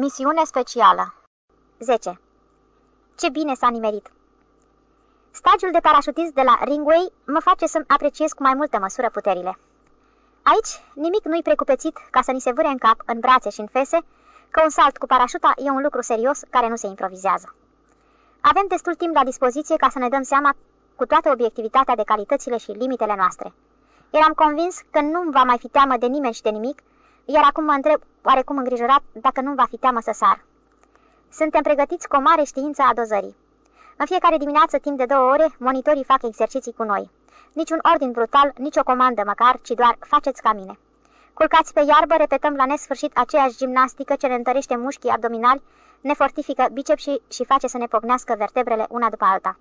Misiune specială 10. Ce bine s-a nimerit! Stagiul de parașutist de la Ringway mă face să-mi apreciez cu mai multă măsură puterile. Aici nimic nu-i precupețit ca să ni se vâre în cap, în brațe și în fese, că un salt cu parașuta e un lucru serios care nu se improvizează. Avem destul timp la dispoziție ca să ne dăm seama cu toată obiectivitatea de calitățile și limitele noastre. Eram convins că nu va mai fi teamă de nimeni și de nimic, iar acum mă întreb, oarecum îngrijorat, dacă nu va fi teamă să sar. Suntem pregătiți cu o mare știință a dozării. În fiecare dimineață, timp de două ore, monitorii fac exerciții cu noi. Niciun ordin brutal, nici o comandă măcar, ci doar faceți ca mine. Culcați pe iarbă, repetăm la nesfârșit aceeași gimnastică ce ne întărește mușchii abdominali, ne fortifică bicepsii și face să ne pocnească vertebrele una după alta.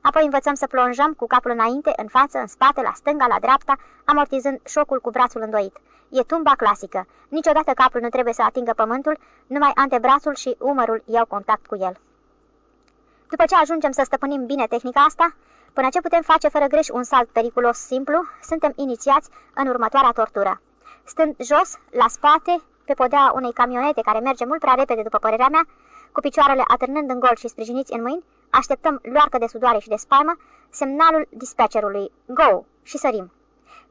Apoi învățăm să plonjăm cu capul înainte, în față, în spate, la stânga, la dreapta, amortizând șocul cu brațul îndoit. E tumba clasică. Niciodată capul nu trebuie să atingă pământul, numai antebrațul și umărul iau contact cu el. După ce ajungem să stăpânim bine tehnica asta, până ce putem face fără greș un salt periculos simplu, suntem inițiați în următoarea tortură. Stând jos, la spate, pe podea unei camionete care merge mult prea repede, după părerea mea, cu picioarele atârnând în gol și sprijiniți în mâini, așteptăm luarcă de sudoare și de spaimă, semnalul dispatcherului, go, și sărim.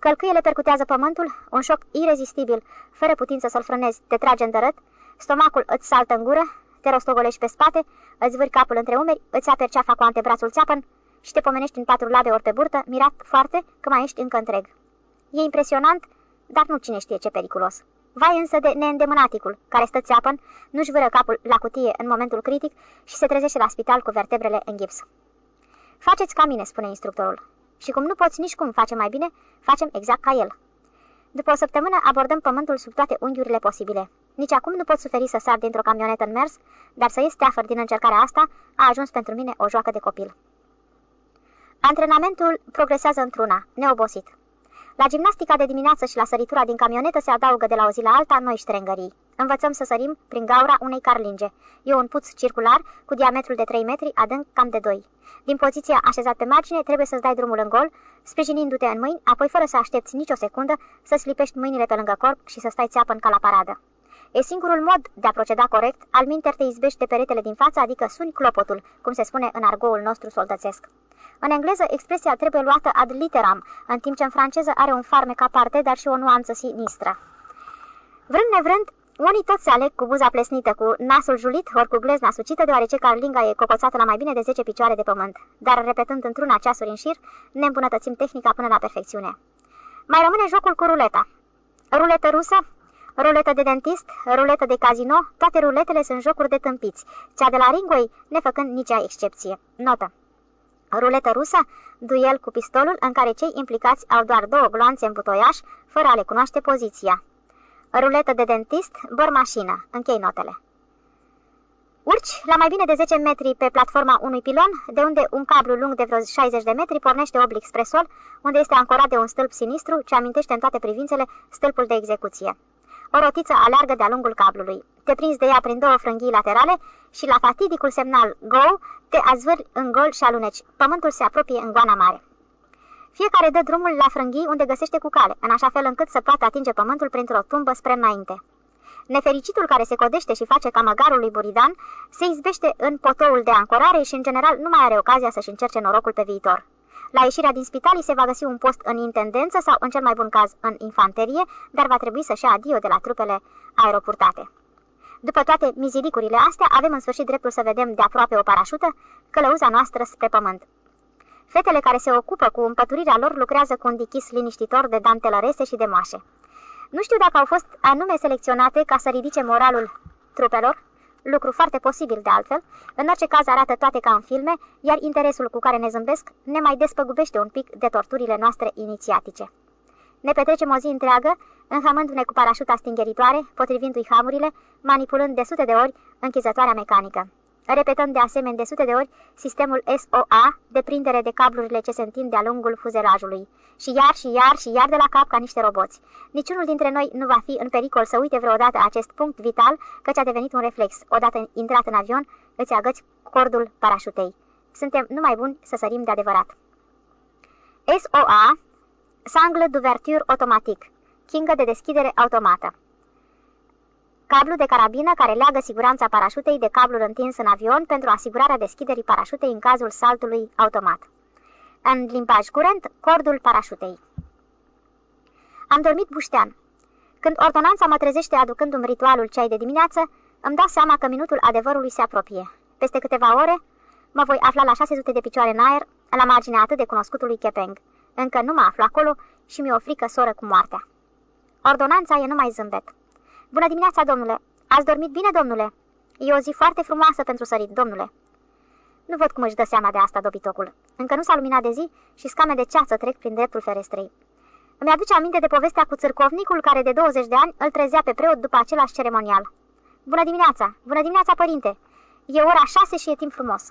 Călcâiele percutează pământul, un șoc irezistibil, fără putință să-l frânezi, te trage în dărât, stomacul îți saltă în gură, te rostogolești pe spate, îți vâri capul între umeri, îți aperi ceafa cu antebrațul țeapăn și te pomenești în patru labe ori pe burtă, mirat foarte că mai ești încă întreg. E impresionant, dar nu cine știe ce periculos. Vai însă de neîndemânaticul, care stă țeapăn, nu-și vâră capul la cutie în momentul critic și se trezește la spital cu vertebrele în gips. Faceți ca mine, spune instructorul. Și cum nu poți nici cum face mai bine, facem exact ca el. După o săptămână abordăm pământul sub toate unghiurile posibile. Nici acum nu pot suferi să sar dintr-o camionetă în mers, dar să ies teafăr din încercarea asta a ajuns pentru mine o joacă de copil. Antrenamentul progresează într-una, neobosit. La gimnastica de dimineață și la săritura din camionetă se adaugă de la o zi la alta noi ștrengării. Învățăm să sărim prin gaura unei carlinge. E un puț circular cu diametrul de 3 metri, adânc cam de 2. Din poziția așezat pe margine trebuie să-ți dai drumul în gol, sprijinindu-te în mâini, apoi fără să aștepți nicio secundă, să-ți lipești mâinile pe lângă corp și să stai țeapă în ca la paradă. E singurul mod de a proceda corect, al minter te izbești de peretele din față, adică suni clopotul, cum se spune în argoul nostru soldățesc. În engleză, expresia trebuie luată ad literam, în timp ce în franceză are un farmec aparte, dar și o nuanță sinistră. Vrând nevrând, unii toți se aleg cu buza plesnită, cu nasul julit, ori cu glezna sucită, deoarece carlinga e cocoțată la mai bine de 10 picioare de pământ. Dar, repetând într-una ceasuri în șir, ne îmbunătățim tehnica până la perfecțiune. Mai rămâne jocul cu ruleta. Ruletă rusă, ruletă de dentist, ruletă de casino, toate ruletele sunt jocuri de tâmpiți, cea de la Ringway nefăcând nicia excepție. Notă. Ruletă rusă, duel cu pistolul în care cei implicați au doar două gloanțe în butoiaș, fără a le cunoaște poziția. Ruletă de dentist, mașină. Închei notele. Urci la mai bine de 10 metri pe platforma unui pilon, de unde un cablu lung de vreo 60 de metri pornește oblic spre sol, unde este ancorat de un stâlp sinistru ce amintește în toate privințele stâlpul de execuție. O rotiță aleargă de-a lungul cablului. Te prinzi de ea prin două frânghii laterale și la fatidicul semnal GO te azvâri în gol și aluneci. Pământul se apropie în goana mare. Fiecare dă drumul la frânghii unde găsește cu cale, în așa fel încât să poată atinge pământul printr-o tumbă spre înainte. Nefericitul care se codește și face ca măgarul lui Buridan se izbește în potoul de ancorare și, în general, nu mai are ocazia să-și încerce norocul pe viitor. La ieșirea din spital se va găsi un post în intendență sau, în cel mai bun caz, în infanterie, dar va trebui să-și ia adio de la trupele aeropurtate. După toate miziricurile astea, avem în sfârșit dreptul să vedem de aproape o parașută, călăuza noastră spre pământ. Fetele care se ocupă cu împăturirea lor lucrează cu un dichis liniștitor de dantelărese și de moașe. Nu știu dacă au fost anume selecționate ca să ridice moralul trupelor, lucru foarte posibil de altfel, în orice caz arată toate ca în filme, iar interesul cu care ne zâmbesc ne mai despăgubește un pic de torturile noastre inițiatice. Ne petrecem o zi întreagă, înhamându-ne cu parașuta stingeritoare, potrivindu-i hamurile, manipulând de sute de ori închizătoarea mecanică repetând de asemenea de sute de ori sistemul SOA de prindere de cablurile ce se întind de-a lungul fuzelajului. Și iar și iar și iar de la cap ca niște roboți. Niciunul dintre noi nu va fi în pericol să uite vreodată acest punct vital, căci a devenit un reflex. Odată intrat în avion, îți agăți cordul parașutei. Suntem numai buni să sărim de adevărat. SOA, sanglă d'ouverture automatic, chingă de deschidere automată. Cablu de carabină care leagă siguranța parașutei de cablul întins în avion pentru asigurarea deschiderii parașutei în cazul saltului automat. În limbaj curent, cordul parașutei. Am dormit buștean. Când ordonanța mă trezește aducându-mi ritualul ceai de dimineață, îmi dau seama că minutul adevărului se apropie. Peste câteva ore, mă voi afla la 600 de picioare în aer, la marginea atât de cunoscutului Kepeng. Încă nu mă aflu acolo și mi-e o frică soră cu moartea. Ordonanța e numai zâmbet. Bună dimineața, domnule! Ați dormit bine, domnule? E o zi foarte frumoasă pentru sărit, domnule. Nu văd cum își dă seama de asta dobitocul. Încă nu s-a luminat de zi și scame de ceață trec prin dreptul ferestrei. Îmi aduce aminte de povestea cu țârcovnicul care de 20 de ani îl trezea pe preot după același ceremonial. Bună dimineața! Bună dimineața, părinte! E ora șase și e timp frumos.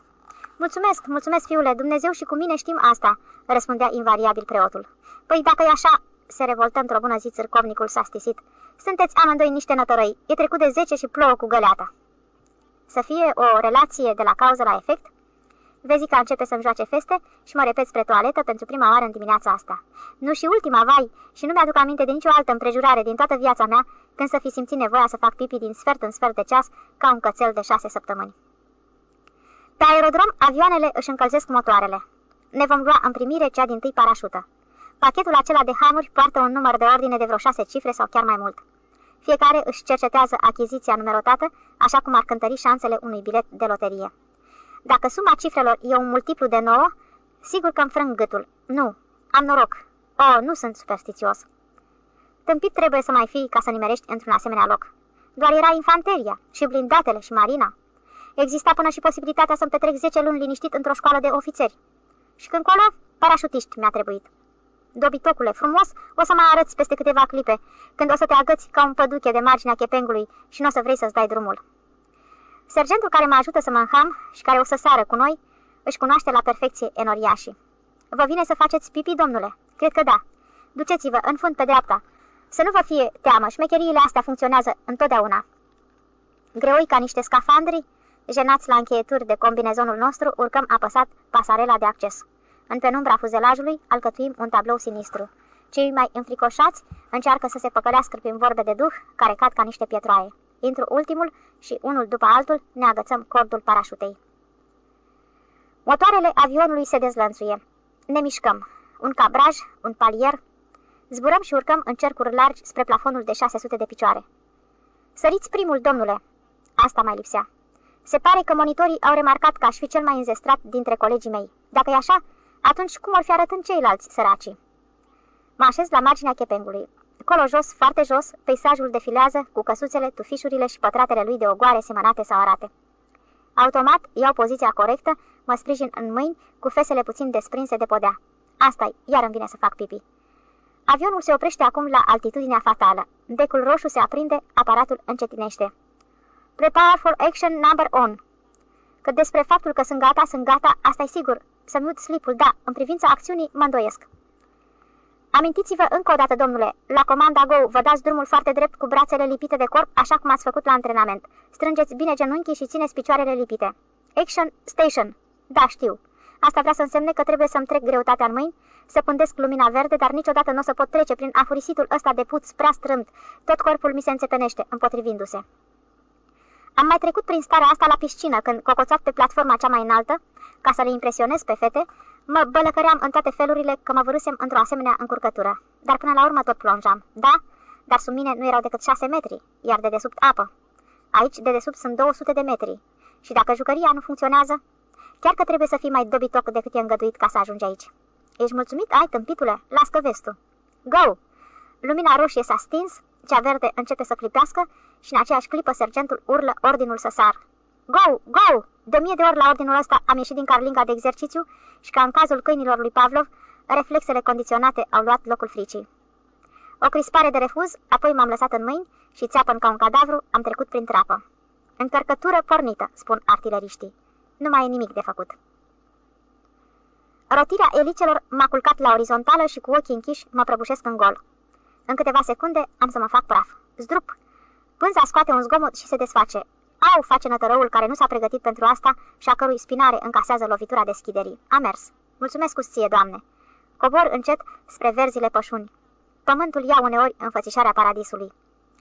Mulțumesc, mulțumesc, fiule, Dumnezeu și cu mine știm asta, răspundea invariabil preotul. Păi dacă e așa, se revoltă într-o bună zi țârcovnicul s-a stisit. Sunteți amândoi niște nătărăi, e trecut de zece și plouă cu găleata. Să fie o relație de la cauză la efect? Vezi că începe să-mi joace feste și mă repet spre toaletă pentru prima oară în dimineața asta. Nu și ultima, vai, și nu mi-aduc aminte de nicio altă împrejurare din toată viața mea când să fi simțit nevoia să fac pipi din sfert în sfert de ceas ca un cățel de șase săptămâni. Pe aerodrom, avioanele își încălzesc motoarele. Ne vom lua în primire cea din tâi parașută. Pachetul acela de hamuri poartă un număr de ordine de vreo șase cifre sau chiar mai mult. Fiecare își cercetează achiziția numerotată, așa cum ar cântări șansele unui bilet de loterie. Dacă suma cifrelor e un multiplu de 9, sigur că îmi frâng gâtul. Nu, am noroc. Oh, nu sunt superstițios. Tâmpit trebuie să mai fii ca să nimerești într-un asemenea loc. Doar era infanteria și blindatele și marina. Exista până și posibilitatea să-mi petrec 10 luni liniștit într-o școală de ofițeri. Și când colo, parașutiști mi-a trebuit. Dobitocule, frumos, o să mă arăți peste câteva clipe, când o să te agăți ca un păduche de marginea chepengului și nu o să vrei să-ți dai drumul. Sergentul care mă ajută să mă înham și care o să sară cu noi, își cunoaște la perfecție enoriașii. Vă vine să faceți pipi, domnule? Cred că da. Duceți-vă în fund pe dreapta. Să nu vă fie teamă, șmecheriile astea funcționează întotdeauna. Greoi ca niște scafandri, jenați la încheieturi de combinezonul nostru, urcăm apăsat pasarela de acces. În penumbra fuzelajului alcătuim un tablou sinistru. Cei mai înfricoșați încearcă să se păcălească prin vorbe de duh care cad ca niște pietroaie. Intru ultimul și unul după altul ne agățăm cordul parașutei. Motoarele avionului se dezlănțuie. Ne mișcăm. Un cabraj, un palier. Zburăm și urcăm în cercuri largi spre plafonul de 600 de picioare. Săriți primul, domnule. Asta mai lipsea. Se pare că monitorii au remarcat că aș fi cel mai înzestrat dintre colegii mei. Dacă e așa, atunci cum ar fi arătând ceilalți săracii? Mă așez la marginea chepengului. Colo jos, foarte jos, peisajul defilează cu căsuțele, tufișurile și pătratele lui de ogoare semănate sau arate. Automat iau poziția corectă, mă sprijin în mâini, cu fesele puțin desprinse de podea. asta iar îmi vine să fac pipi. Avionul se oprește acum la altitudinea fatală. Becul roșu se aprinde, aparatul încetinește. Prepare for action number on. Cât despre faptul că sunt gata, sunt gata, asta e sigur. Să-mi ud slipul, da, în privința acțiunii mă îndoiesc. Amintiți-vă încă o dată, domnule, la comanda Go vă dați drumul foarte drept cu brațele lipite de corp, așa cum ați făcut la antrenament. Strângeți bine genunchii și țineți picioarele lipite. Action, station. Da, știu. Asta vrea să însemne că trebuie să-mi trec greutatea în mâini, să pândesc lumina verde, dar niciodată nu o să pot trece prin afurisitul ăsta de puț prea strâmt. Tot corpul mi se înțepenește, împotrivindu-se. Am mai trecut prin starea asta la piscină, când, cocoțat pe platforma cea mai înaltă, ca să le impresionez pe fete, mă bălăcăream în toate felurile că mă vărusem într-o asemenea încurcătură. Dar până la urmă tot plonjam. Da, dar sub mine nu erau decât șase metri, iar de desubt apă. Aici, de desubt, sunt 200 de metri. Și dacă jucăria nu funcționează, chiar că trebuie să fii mai dobitoc decât e îngăduit ca să ajungi aici. Ești mulțumit? Ai, tâmpitule? Lască vestul. Go! Lumina roșie s-a stins, cea verde începe să clipească și în aceeași clipă sergentul urlă ordinul să sar. Go! Go! De mie de ori la ordinul ăsta am ieșit din carlinga de exercițiu și ca în cazul câinilor lui Pavlov, reflexele condiționate au luat locul fricii. O crispare de refuz, apoi m-am lăsat în mâini și țeapăn ca un cadavru, am trecut prin trapă. Încărcătură pornită, spun artileriștii. Nu mai e nimic de făcut. Rotirea elicelor m-a culcat la orizontală și cu ochii închiși mă prăbușesc în gol. În câteva secunde am să mă fac praf. Zdrup! Pânza scoate un zgomot și se desface. Au, face nătărăul care nu s-a pregătit pentru asta și a cărui spinare încasează lovitura deschiderii. A mers. Mulțumesc cu ție, doamne. Cobor încet spre verzile pășuni. Pământul ia uneori înfățișarea paradisului.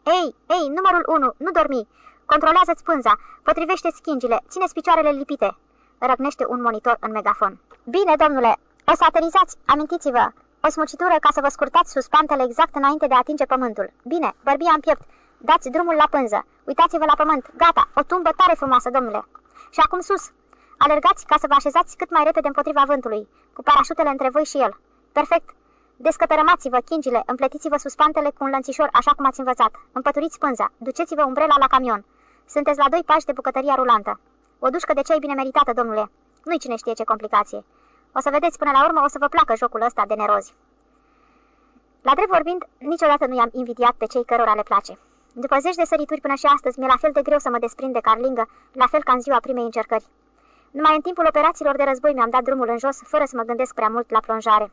Ei, ei, numărul 1, nu dormi! Controlează-ți pânza, potrivește schingile, țineți picioarele lipite!" Răgnește un monitor în megafon. Bine, domnule, o să aterizați, amintiți-vă, o smucitură ca să vă scurtați suspantele exact înainte de a atinge pământul. Bine, bărbia în piept, dați drumul la pânză, uitați-vă la pământ, gata, o tumbă tare frumoasă, domnule. Și acum sus, alergați ca să vă așezați cât mai repede împotriva vântului, cu parașutele între voi și el. Perfect, Descătărămați-vă chingile, împletiți-vă suspantele cu un lănțișor așa cum ați învățat. Împăturiți pânza, duceți-vă umbrela la camion. Sunteți la doi pași de bucătăria rulantă. O dușcă de ceai bine meritată, domnule. Nu-i cine știe ce complicație. O să vedeți până la urmă, o să vă placă jocul ăsta de nerozi. La drept vorbind, niciodată nu i-am invidiat pe cei cărora le place. După zeci de sărituri până și astăzi, mi-e la fel de greu să mă desprind de carlingă, la fel ca în ziua primei încercări. Numai în timpul operațiilor de război mi-am dat drumul în jos, fără să mă gândesc prea mult la plonjare.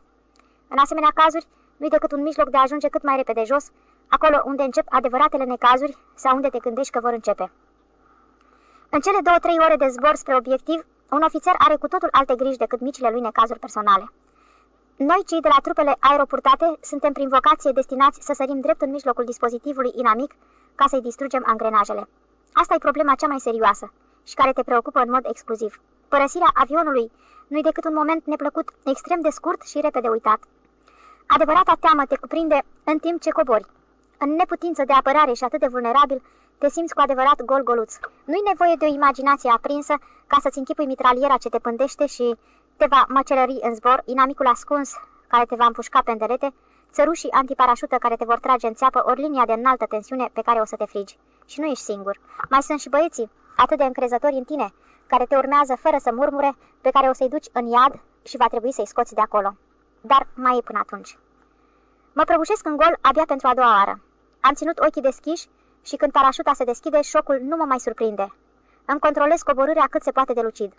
În asemenea cazuri, nu-i decât un mijloc de a ajunge cât mai repede jos, acolo unde încep adevăratele necazuri sau unde te gândești că vor începe. În cele două-trei ore de zbor spre obiectiv, un ofițer are cu totul alte griji decât micile lui necazuri personale. Noi, cei de la trupele aeropurtate, suntem prin vocație destinați să sărim drept în mijlocul dispozitivului inamic ca să-i distrugem angrenajele. Asta e problema cea mai serioasă și care te preocupă în mod exclusiv. Părăsirea avionului nu-i decât un moment neplăcut, extrem de scurt și repede uitat. Adevărata teamă te cuprinde în timp ce cobori. În neputință de apărare și atât de vulnerabil, te simți cu adevărat gol-goluț. Nu-i nevoie de o imaginație aprinsă ca să-ți închipui mitraliera ce te pândește și te va măcelări în zbor, inamicul ascuns care te va împușca pe îndelete, țărușii antiparașută care te vor trage în țeapă, ori linia de înaltă tensiune pe care o să te frigi. Și nu ești singur. Mai sunt și băieții, atât de încrezători în tine, care te urmează fără să murmure, pe care o să-i duci în iad și va trebui să-i scoți de acolo. Dar mai e până atunci. Mă prăbușesc în gol abia pentru a doua oară. Am ținut ochii deschiși și când parașuta se deschide, șocul nu mă mai surprinde. Îmi controlez coborârea cât se poate de lucid.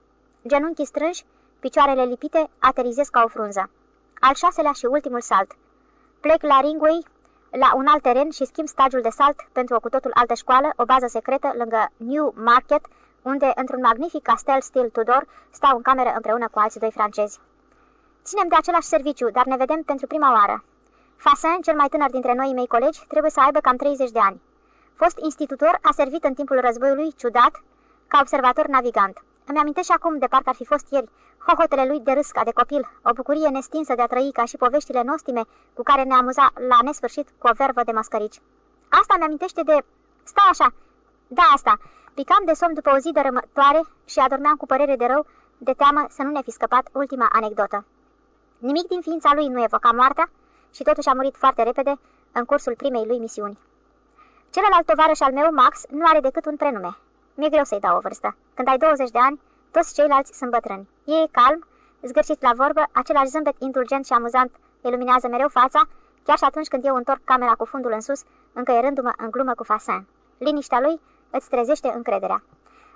Genunchii strânși, picioarele lipite, aterizez ca o frunză. Al șaselea și ultimul salt. Plec la Ringway, la un alt teren și schimb stagiul de salt pentru o cu totul altă școală, o bază secretă lângă New Market, unde, într-un magnific castel stil Tudor, stau în cameră împreună cu alți doi francezi. Ținem de același serviciu, dar ne vedem pentru prima oară. Fasin, cel mai tânăr dintre noi mei colegi, trebuie să aibă cam 30 de ani. Fost institutor, a servit în timpul războiului, ciudat, ca observator navigant. Îmi amintesc și acum, de parcă ar fi fost ieri, hohotele lui de râs ca de copil, o bucurie nestinsă de a trăi ca și poveștile nostime cu care ne amuza la nesfârșit cu o vervă de mascărici. Asta mi amintește de... Stai așa! Da, asta! Picam de somn după o zi de rămătoare și adormeam cu părere de rău, de teamă să nu ne fi scăpat ultima anecdotă. Nimic din ființa lui nu evoca moartea și totuși a murit foarte repede în cursul primei lui misiuni. Celălalt tovarăș al meu, Max, nu are decât un prenume. Mi-e greu să-i dau o vârstă. Când ai 20 de ani, toți ceilalți sunt bătrâni. E calm, zgârșit la vorbă, același zâmbet indulgent și amuzant iluminează mereu fața, chiar și atunci când eu întorc camera cu fundul în sus, încăierându-mă în glumă cu Fasin. Liniștea lui îți trezește încrederea.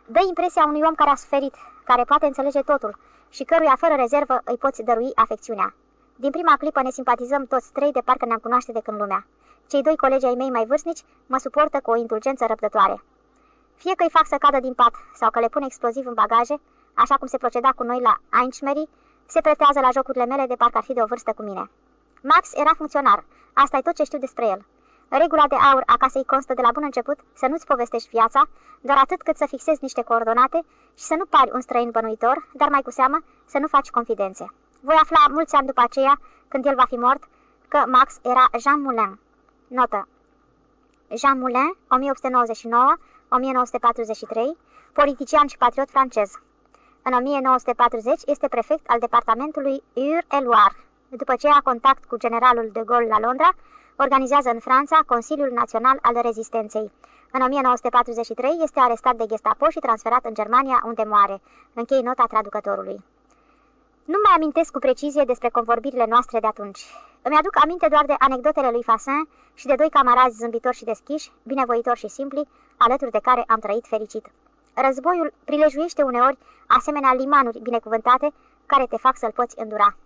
Dă impresia unui om care a suferit, care poate înțelege totul și căruia fără rezervă îi poți dărui afecțiunea. Din prima clipă ne simpatizăm toți trei de parcă ne-am cunoaște de când lumea. Cei doi colegi ai mei mai vârstnici mă suportă cu o indulgență răbdătoare. Fie că îi fac să cadă din pat sau că le pun exploziv în bagaje, așa cum se proceda cu noi la Einschmery, se pretează la jocurile mele de parcă ar fi de o vârstă cu mine. Max era funcționar, asta e tot ce știu despre el. Regula de aur a casei constă de la bun început să nu-ți povestești viața, doar atât cât să fixezi niște coordonate și să nu pari un străin bănuitor, dar mai cu seamă să nu faci confidențe. Voi afla mulți ani după aceea, când el va fi mort, că Max era Jean Moulin. Notă. Jean Moulin, 1899-1943, politician și patriot francez. În 1940 este prefect al departamentului Ur-et-Loire. După ce a contact cu generalul de Gaulle la Londra, organizează în Franța Consiliul Național al Rezistenței. În 1943 este arestat de Gestapo și transferat în Germania, unde moare. Închei nota traducătorului. Nu mai amintesc cu precizie despre convorbirile noastre de atunci. Îmi aduc aminte doar de anecdotele lui Fasin și de doi camarazi zâmbitori și deschiși, binevoitori și simpli, alături de care am trăit fericit. Războiul prilejuiește uneori asemenea limanuri binecuvântate care te fac să-l poți îndura.